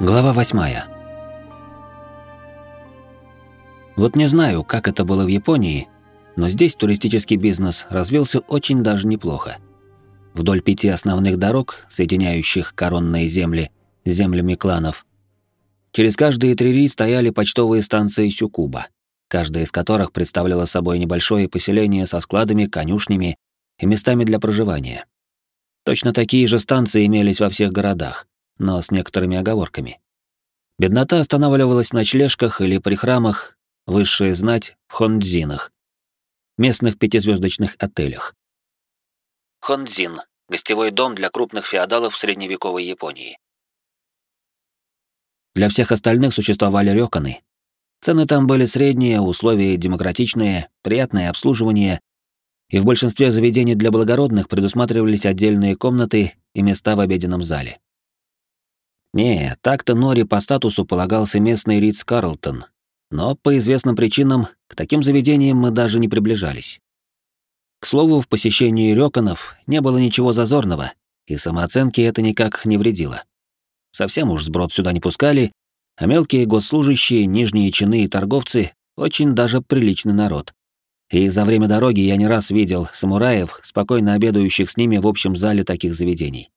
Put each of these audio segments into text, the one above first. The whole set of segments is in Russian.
Глава восьмая. Вот не знаю, как это было в Японии, но здесь туристический бизнес развился очень даже неплохо. Вдоль пяти основных дорог, соединяющих коронные земли с землями кланов, через каждые три ри стояли почтовые станции Сюкуба, каждая из которых представляла собой небольшое поселение со складами, конюшнями и местами для проживания. Точно такие же станции имелись во всех городах, но с некоторыми оговорками. Беднота останавливалась в ночлежках или при храмах, высшая знать в хондзинах, местных пятизвездочных отелях. Хондзин — гостевой дом для крупных феодалов средневековой Японии. Для всех остальных существовали рёканы. Цены там были средние, условия демократичные, приятное обслуживание, и в большинстве заведений для благородных предусматривались отдельные комнаты и места в обеденном зале. Не, так-то Нори по статусу полагался местный Ридс Карлтон, но по известным причинам к таким заведениям мы даже не приближались. К слову, в посещении Рёконов не было ничего зазорного, и самооценке это никак не вредило. Совсем уж сброд сюда не пускали, а мелкие госслужащие, нижние чины и торговцы — очень даже приличный народ. И за время дороги я не раз видел самураев, спокойно обедающих с ними в общем зале таких заведений.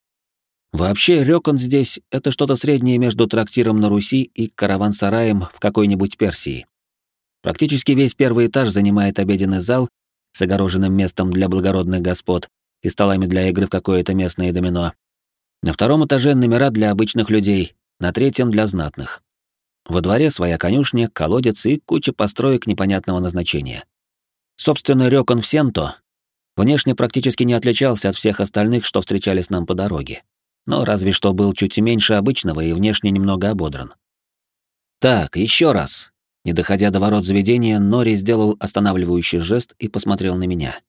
Вообще, Рёкон здесь — это что-то среднее между трактиром на Руси и караван-сараем в какой-нибудь Персии. Практически весь первый этаж занимает обеденный зал с огороженным местом для благородных господ и столами для игры в какое-то местное домино. На втором этаже номера для обычных людей, на третьем — для знатных. Во дворе своя конюшня, колодец и куча построек непонятного назначения. Собственно, Рёкон в Сенто внешне практически не отличался от всех остальных, что встречались нам по дороге но разве что был чуть меньше обычного и внешне немного ободран. Так, еще раз. Не доходя до ворот заведения, Нори сделал останавливающий жест и посмотрел на меня.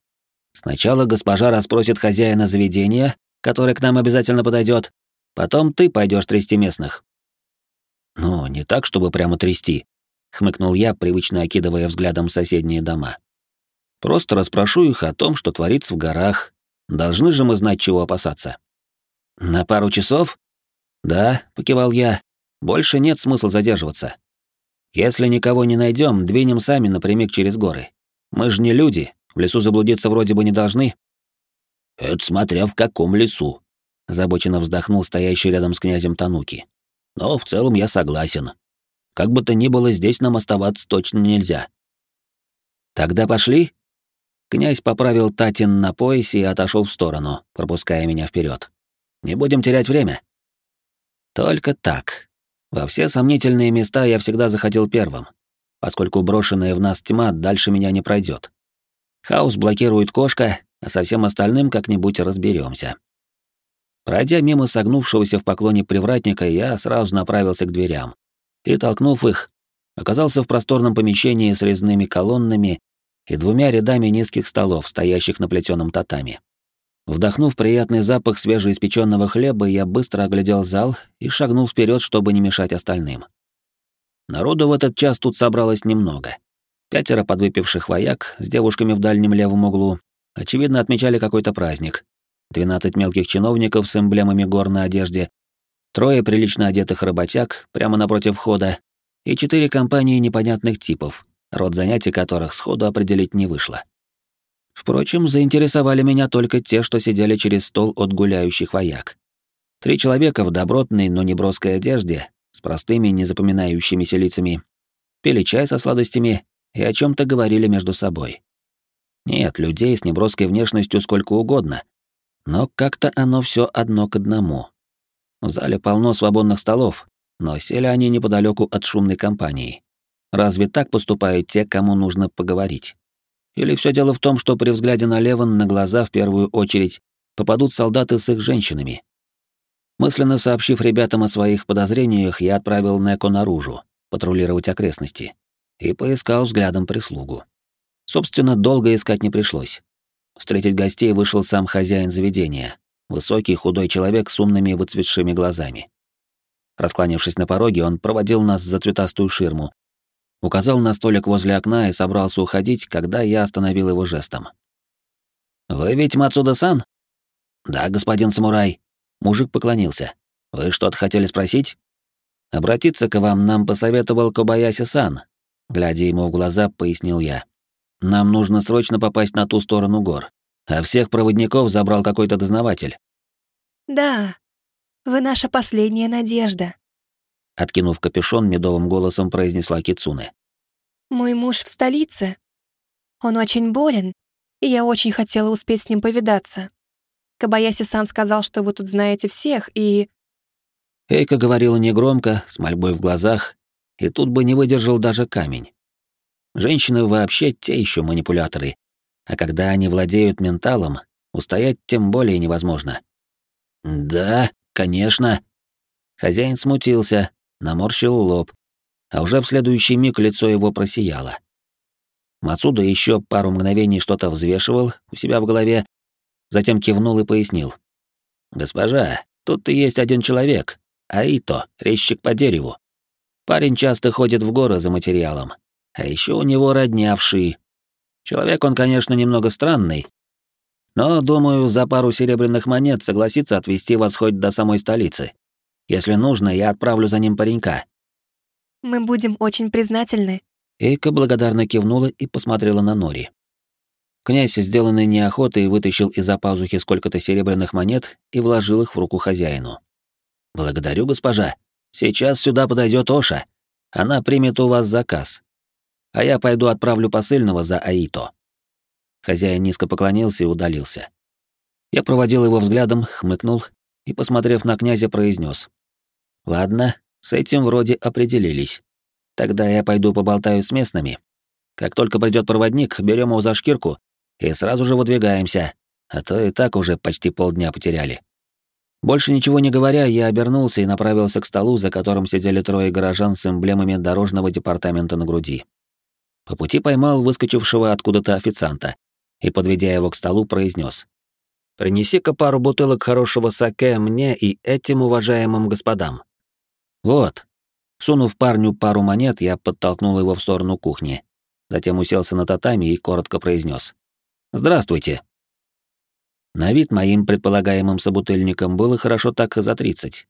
Сначала госпожа расспросит хозяина заведения, который к нам обязательно подойдет, потом ты пойдешь трясти местных. Ну, не так, чтобы прямо трясти, хмыкнул я, привычно окидывая взглядом соседние дома. Просто расспрошу их о том, что творится в горах. Должны же мы знать, чего опасаться. «На пару часов?» «Да», — покивал я. «Больше нет смысла задерживаться. Если никого не найдем, двинем сами напрямик через горы. Мы же не люди, в лесу заблудиться вроде бы не должны». «Это смотря в каком лесу», — озабоченно вздохнул стоящий рядом с князем Тануки. «Но в целом я согласен. Как бы то ни было, здесь нам оставаться точно нельзя». «Тогда пошли?» Князь поправил Татин на поясе и отошел в сторону, пропуская меня вперед. Не будем терять время. Только так. Во все сомнительные места я всегда заходил первым, поскольку брошенная в нас тьма дальше меня не пройдет. Хаос блокирует кошка, а со всем остальным как-нибудь разберемся. Пройдя мимо согнувшегося в поклоне привратника, я сразу направился к дверям и, толкнув их, оказался в просторном помещении с резными колоннами и двумя рядами низких столов, стоящих на плетеном татами. Вдохнув приятный запах свежеиспеченного хлеба, я быстро оглядел зал и шагнул вперед, чтобы не мешать остальным. Народу в этот час тут собралось немного. Пятеро подвыпивших вояк с девушками в дальнем левом углу, очевидно, отмечали какой-то праздник. Двенадцать мелких чиновников с эмблемами гор на одежде, трое прилично одетых работяг прямо напротив входа и четыре компании непонятных типов, род занятий которых сходу определить не вышло. Впрочем, заинтересовали меня только те, что сидели через стол от гуляющих вояк. Три человека в добротной, но неброской одежде, с простыми, незапоминающимися лицами, пили чай со сладостями и о чем то говорили между собой. Нет, людей с неброской внешностью сколько угодно, но как-то оно все одно к одному. В зале полно свободных столов, но сели они неподалеку от шумной компании. Разве так поступают те, кому нужно поговорить? Или все дело в том, что при взгляде на Леван на глаза в первую очередь попадут солдаты с их женщинами? Мысленно сообщив ребятам о своих подозрениях, я отправил Неко наружу, патрулировать окрестности, и поискал взглядом прислугу. Собственно, долго искать не пришлось. Встретить гостей вышел сам хозяин заведения, высокий худой человек с умными выцветшими глазами. Раскланившись на пороге, он проводил нас за цветастую ширму, указал на столик возле окна и собрался уходить, когда я остановил его жестом. «Вы ведь Мацуда-сан?» «Да, господин самурай». Мужик поклонился. «Вы что-то хотели спросить?» Обратиться к вам нам посоветовал Кобаяси-сан. Глядя ему в глаза, пояснил я. Нам нужно срочно попасть на ту сторону гор, а всех проводников забрал какой-то дознаватель. Да, вы наша последняя надежда. Откинув капюшон, медовым голосом произнесла Кицуне. Мой муж в столице. Он очень болен, и я очень хотела успеть с ним повидаться. Кабаяси-сан сказал, что вы тут знаете всех, и... Эйка говорила негромко, с мольбой в глазах, и тут бы не выдержал даже камень. Женщины вообще те еще манипуляторы, а когда они владеют менталом, устоять тем более невозможно. «Да, конечно». Хозяин смутился, наморщил лоб, а уже в следующий миг лицо его просияло. Мацуда еще пару мгновений что-то взвешивал у себя в голове, затем кивнул и пояснил. «Госпожа, тут и есть один человек, Аито, резчик по дереву. Парень часто ходит в горы за материалом, а еще у него роднявший. Человек он, конечно, немного странный, но, думаю, за пару серебряных монет согласится отвезти вас хоть до самой столицы. Если нужно, я отправлю за ним паренька». «Мы будем очень признательны». Эйка благодарно кивнула и посмотрела на Нори. Князь, сделанный неохотой, вытащил из-за пазухи сколько-то серебряных монет и вложил их в руку хозяину. «Благодарю, госпожа. Сейчас сюда подойдет Оша. Она примет у вас заказ. А я пойду отправлю посыльного за Аито». Хозяин низко поклонился и удалился. Я проводил его взглядом, хмыкнул и, посмотрев на князя, произнес: «Ладно, с этим вроде определились. Тогда я пойду поболтаю с местными. Как только придет проводник, берем его за шкирку и сразу же выдвигаемся, а то и так уже почти полдня потеряли». Больше ничего не говоря, я обернулся и направился к столу, за которым сидели трое горожан с эмблемами дорожного департамента на груди. По пути поймал выскочившего откуда-то официанта и, подведя его к столу, произнес: «Принеси-ка пару бутылок хорошего саке мне и этим уважаемым господам». «Вот». Сунув парню пару монет, я подтолкнул его в сторону кухни, затем уселся на татами и коротко произнес: «Здравствуйте». На вид моим предполагаемым собутыльникам было хорошо так за тридцать.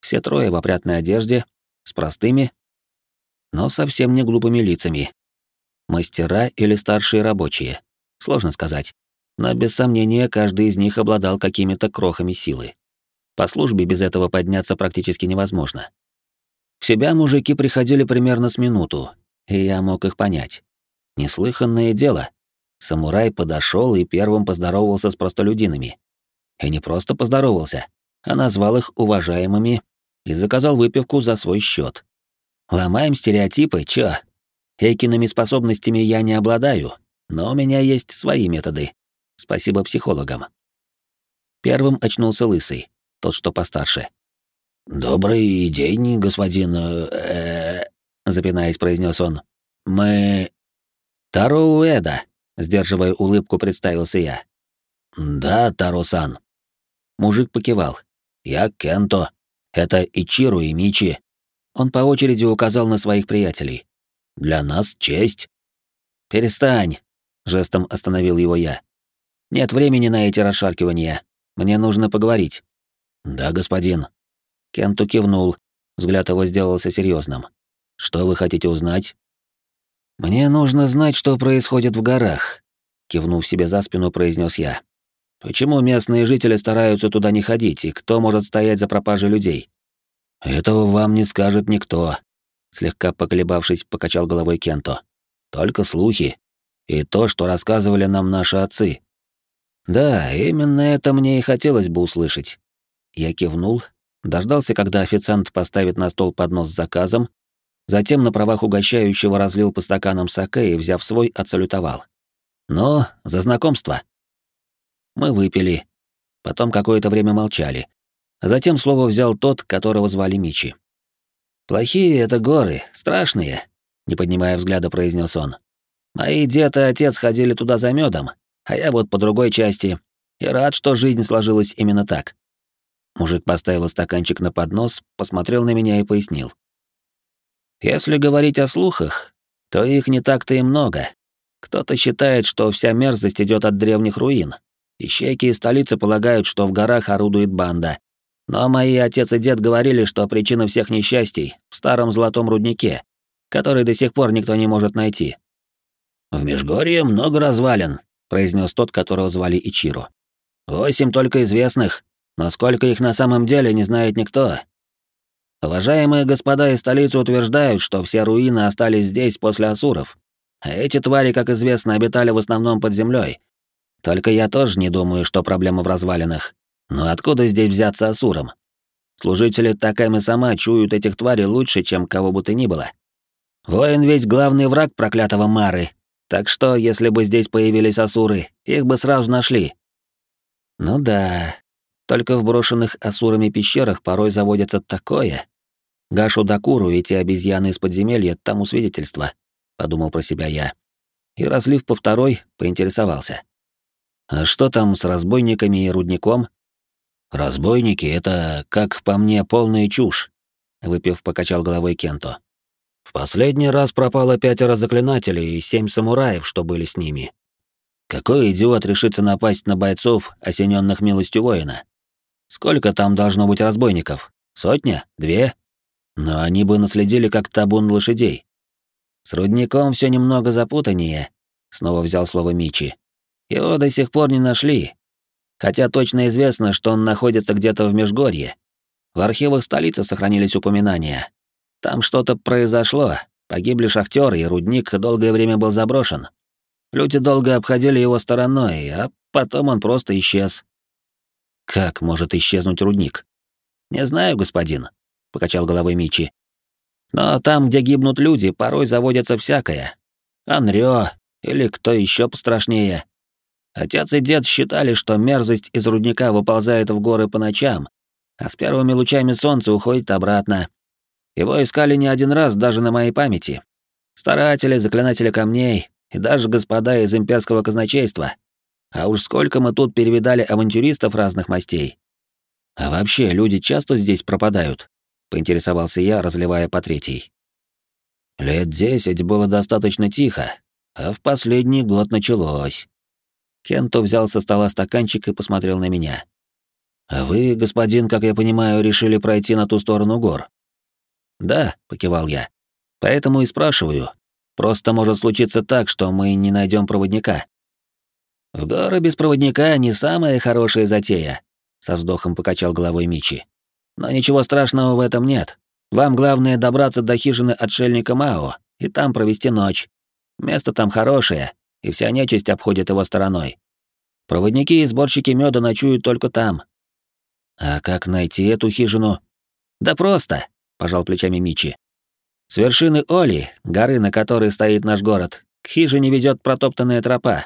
Все трое в опрятной одежде, с простыми, но совсем не глупыми лицами. Мастера или старшие рабочие. Сложно сказать. Но без сомнения каждый из них обладал какими-то крохами силы. По службе без этого подняться практически невозможно. В себя мужики приходили примерно с минуту, и я мог их понять. Неслыханное дело. Самурай подошел и первым поздоровался с простолюдинами. И не просто поздоровался, а назвал их уважаемыми и заказал выпивку за свой счет. Ломаем стереотипы, чё? Эйкиными способностями я не обладаю, но у меня есть свои методы. Спасибо психологам. Первым очнулся лысый, тот, что постарше. «Добрый день, господин...» э, запинаясь, произнес он. «Мы...» «Таро Уэда», — сдерживая улыбку, представился я. «Да, Таро-сан». Мужик покивал. «Я Кенто. Это Ичиру и Мичи». Он по очереди указал на своих приятелей. «Для нас честь». «Перестань», жестом остановил его я. Нет времени на эти расшаркивания. Мне нужно поговорить. Да, господин. Кенту кивнул. Взгляд его сделался серьезным. Что вы хотите узнать? Мне нужно знать, что происходит в горах, кивнув себе за спину, произнес я. Почему местные жители стараются туда не ходить, и кто может стоять за пропажей людей? Этого вам не скажет никто, слегка поколебавшись, покачал головой Кенто. Только слухи и то, что рассказывали нам наши отцы. Да, именно это мне и хотелось бы услышать. Я кивнул, дождался, когда официант поставит на стол поднос с заказом, затем на правах угощающего разлил по стаканам саке и, взяв свой, отсалютовал. Но за знакомство. Мы выпили. Потом какое-то время молчали. Затем слово взял тот, которого звали Мичи. «Плохие это горы, страшные», — не поднимая взгляда, произнес он. Мои дед и отец ходили туда за медом, а я вот по другой части. И рад, что жизнь сложилась именно так. Мужик поставил стаканчик на поднос, посмотрел на меня и пояснил. Если говорить о слухах, то их не так-то и много. Кто-то считает, что вся мерзость идет от древних руин. Ищейки и столицы полагают, что в горах орудует банда. Но мои отец и дед говорили, что причина всех несчастий в старом золотом руднике, который до сих пор никто не может найти. «В Межгорье много развалин», — произнес тот, которого звали Ичиро. «Восемь только известных, но сколько их на самом деле не знает никто. Уважаемые господа из столицы утверждают, что все руины остались здесь после асуров, а эти твари, как известно, обитали в основном под землей. Только я тоже не думаю, что проблема в развалинах. Но откуда здесь взяться асурам? Служители Таками сама чуют этих тварей лучше, чем кого бы то ни было. Воин ведь главный враг проклятого Мары, так что, если бы здесь появились асуры, их бы сразу нашли. Ну да, только в брошенных асурами пещерах порой заводится такое. Гашу Дакуру и те обезьяны из подземелья тому свидетельство, подумал про себя я. И разлив по второй, поинтересовался. А что там с разбойниками и рудником? Разбойники — это, как по мне, полная чушь, выпив, покачал головой Кенто. В последний раз пропало пятеро заклинателей и семь самураев, что были с ними. Какой идиот решится напасть на бойцов, осененных милостью воина? Сколько там должно быть разбойников? Сотня? Две? Но они бы наследили как табун лошадей. С рудником все немного запутаннее, снова взял слово Мичи. Его до сих пор не нашли. Хотя точно известно, что он находится где-то в Межгорье. В архивах столицы сохранились упоминания. Там что-то произошло, погибли шахтеры, и рудник долгое время был заброшен. Люди долго обходили его стороной, а потом он просто исчез. Как может исчезнуть рудник? Не знаю, господин, покачал головой Мичи. Но там, где гибнут люди, порой заводятся всякое. Анрё или кто еще пострашнее. Отец и дед считали, что мерзость из рудника выползает в горы по ночам, а с первыми лучами солнца уходит обратно. Его искали не один раз даже на моей памяти. Старатели, заклинатели камней и даже господа из имперского казначейства. А уж сколько мы тут перевидали авантюристов разных мастей. А вообще, люди часто здесь пропадают, поинтересовался я, разливая по третьей. Лет десять было достаточно тихо, а в последний год началось. Кенто взял со стола стаканчик и посмотрел на меня. «А вы, господин, как я понимаю, решили пройти на ту сторону гор?» «Да», — покивал я. «Поэтому и спрашиваю. Просто может случиться так, что мы не найдем проводника». «В горы без проводника не самая хорошая затея», — со вздохом покачал головой Мичи. «Но ничего страшного в этом нет. Вам главное добраться до хижины отшельника Мао и там провести ночь. Место там хорошее, и вся нечисть обходит его стороной. Проводники и сборщики меда ночуют только там». «А как найти эту хижину?» «Да просто», — пожал плечами Мичи. «С вершины Оли, горы, на которой стоит наш город, к хижине ведет протоптанная тропа.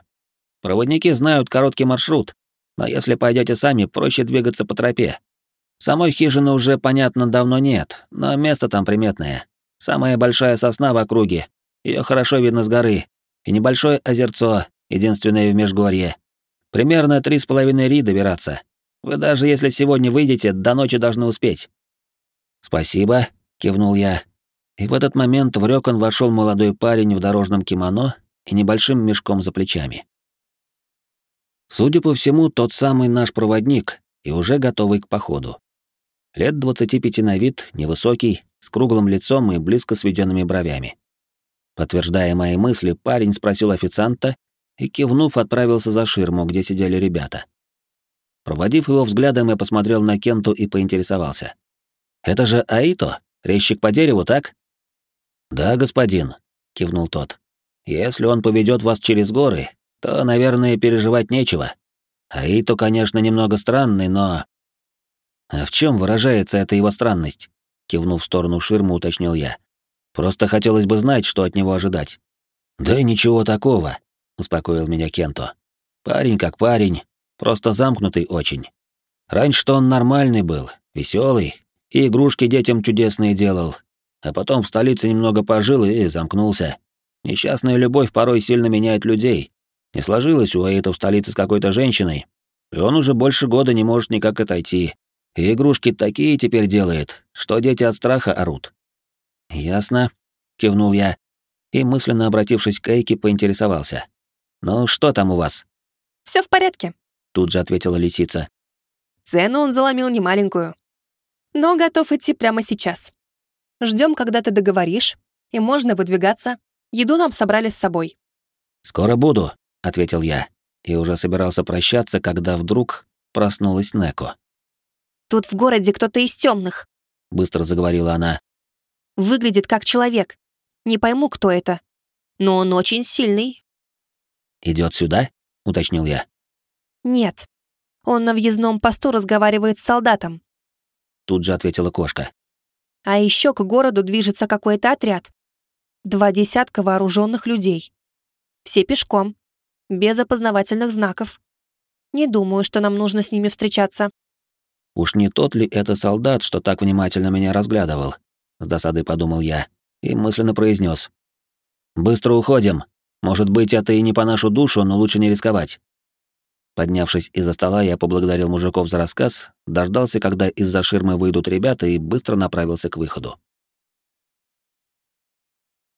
Проводники знают короткий маршрут, но если пойдете сами, проще двигаться по тропе. Самой хижины уже, понятно, давно нет, но место там приметное. Самая большая сосна в округе, ее хорошо видно с горы, и небольшое озерцо, единственное в Межгорье. Примерно три с половиной ри добираться. Вы даже если сегодня выйдете, до ночи должны успеть. Спасибо, кивнул я. И в этот момент в рёкон вошел молодой парень в дорожном кимоно и небольшим мешком за плечами. Судя по всему, тот самый наш проводник и уже готовый к походу. Лет 25 на вид, невысокий, с круглым лицом и близко сведенными бровями. Подтверждая мои мысли, парень спросил официанта и, кивнув, отправился за ширму, где сидели ребята. Проводив его взглядом, я посмотрел на Кенту и поинтересовался. «Это же Аито, резчик по дереву, так?» «Да, господин», — кивнул тот. «Если он поведет вас через горы, то, наверное, переживать нечего. А и то, конечно, немного странный, но... А в чем выражается эта его странность? Кивнув в сторону ширмы, уточнил я. Просто хотелось бы знать, что от него ожидать. Да ничего такого, успокоил меня Кенто. Парень как парень, просто замкнутый очень. Раньше-то он нормальный был, веселый, и игрушки детям чудесные делал, а потом в столице немного пожил и замкнулся. Несчастная любовь порой сильно меняет людей, не сложилось у Аита в столице с какой-то женщиной, и он уже больше года не может никак отойти. И игрушки такие теперь делает, что дети от страха орут. «Ясно», — кивнул я, и, мысленно обратившись к Эйке, поинтересовался. «Ну, что там у вас?» Все в порядке», — тут же ответила лисица. «Цену он заломил немаленькую. но готов идти прямо сейчас. Ждем, когда ты договоришь, и можно выдвигаться. Еду нам собрали с собой». «Скоро буду», — ответил я, и уже собирался прощаться, когда вдруг проснулась Неко. «Тут в городе кто-то из темных», — быстро заговорила она. «Выглядит как человек. Не пойму, кто это. Но он очень сильный». Идет сюда?» — уточнил я. «Нет. Он на въездном посту разговаривает с солдатом». Тут же ответила кошка. «А еще к городу движется какой-то отряд. Два десятка вооруженных людей. Все пешком, без опознавательных знаков. Не думаю, что нам нужно с ними встречаться». «Уж не тот ли это солдат, что так внимательно меня разглядывал?» С досадой подумал я и мысленно произнес: «Быстро уходим. Может быть, это и не по нашу душу, но лучше не рисковать». Поднявшись из-за стола, я поблагодарил мужиков за рассказ, дождался, когда из-за ширмы выйдут ребята и быстро направился к выходу.